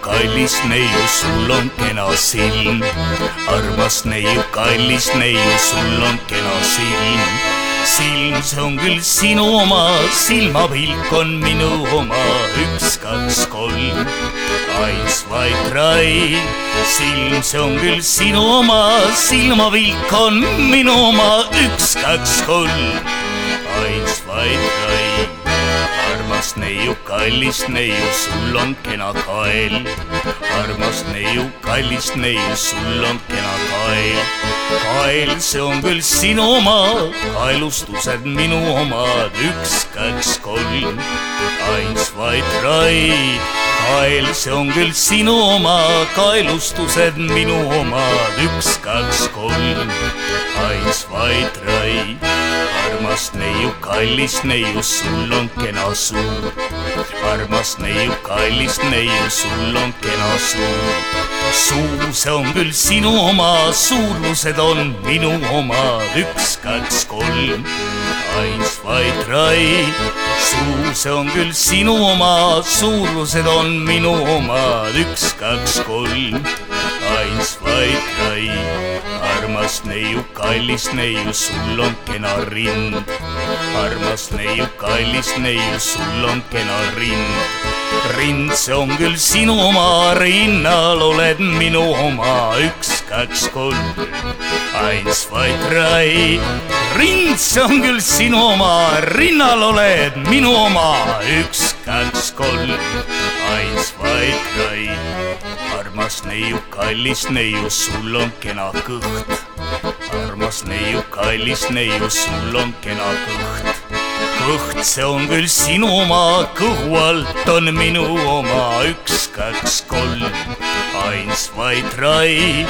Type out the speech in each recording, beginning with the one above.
kallis neiu, sul on kena silm. armas neiu, kallis neiu, sul on kena silm. silm, see on küll sinu oma, silmapilk on minu oma, üks, kaks, kolm. Eins, zwei, drei. silm, see on küll sinu oma, silmapilk on minu oma, üks, kaks, kolm. Eins, zwei, drei armas neiu, kallis neiu, sul on kena kael. armas neiu, kallis neiu, sul on kena kael. kael, see on küll sinu oma, kaelustused minu omad, üks, kaks, kolm. Eins, zwei, drei. kael, see on küll sinu oma, kaelustused minu omad, üks, kaks, kolm. Zwei, drei armas neiu, kallis neiu, sul on kena suu. armas neiu, kallis neiu, sul on kena suu. suu, see on küll sinu oma, suurused on minu omad, üks, kaks, kolm. Eins, zwei, drei. suu, see on küll sinu oma, suurused on minu omad, üks, kaks, kolm. Eins, zwei, drei armas neiu, kallis neiu, sul on kena rind. armas neiu, kallis neiu, sul on kena rind. rind, see on küll sinu oma, rinnal oled minu oma, üks, kaks, kolm. Eins, zwei, drei. rind, see on küll sinu oma, rinnal oled minu oma, üks, kaks, kolm. Neiu, kallis neiu, sul on kena kõht. armas neiu, kallis neiu, sul on kena kõht. kõht, see on küll sinu oma, kõhu alt on minu oma, üks, kaks, kolm. Eins, zwei, drei.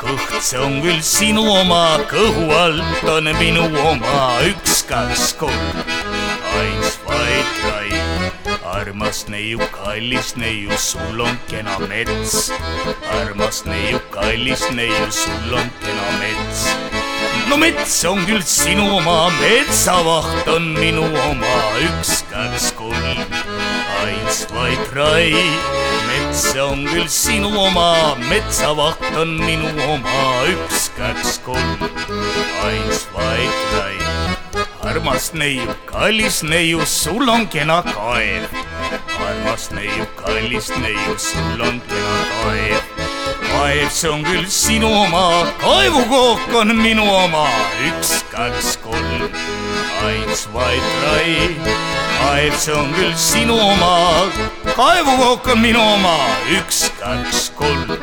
kõht, see on küll sinu oma, kõhu alt on minu oma, üks, kaks, kolm. Eins, zwei, drei armas neiu, kallis neiu, sul on kena mets. armas neiu, kallis neiu, sul on kena mets. no mets on küll sinu oma, metsavaht on minu oma, üks, kaks, kolm. Eins, zwei, drei. mets on küll sinu oma, metsavaht on minu oma, üks, kaks, kolm. Eins, zwei, drei armas neiu, kallis neiu, sul on kena kaev. Armas neiu, kallis neiu, sul on kena kaev. kaev, see on küll sinu oma, kaevukook on minu oma, üks, kaks, kolm. Eins, zwei, drei. kaev, see on küll sinu oma, kaevukook on minu oma, üks, kaks, kolm.